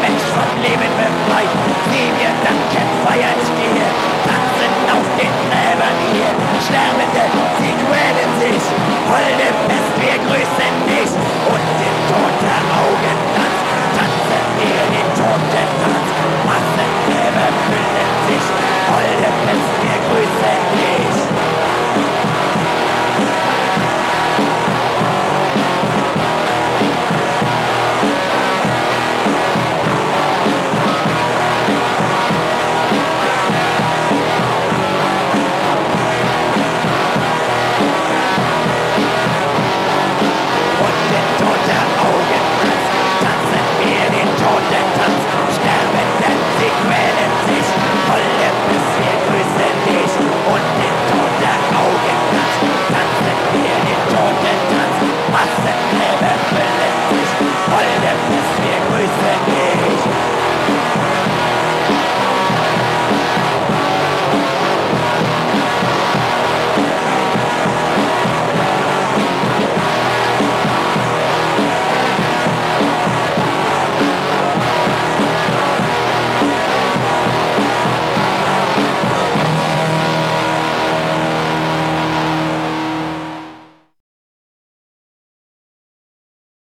Mensch vom Leben befreit, die wir danken, feiern What is it?